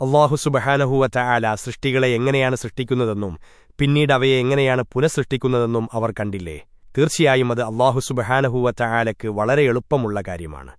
അള്ളാഹു സുബഹാനഹുവറ്റ ആല സൃഷ്ടികളെ എങ്ങനെയാണ് സൃഷ്ടിക്കുന്നതെന്നും പിന്നീട് അവയെ എങ്ങനെയാണ് പുനഃസൃഷ്ടിക്കുന്നതെന്നും അവർ കണ്ടില്ലേ? തീർച്ചയായും അത് അള്ളാഹു സുബഹാനഹുവറ്റ ആലക്ക് വളരെ എളുപ്പമുള്ള കാര്യമാണ്.